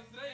Andrei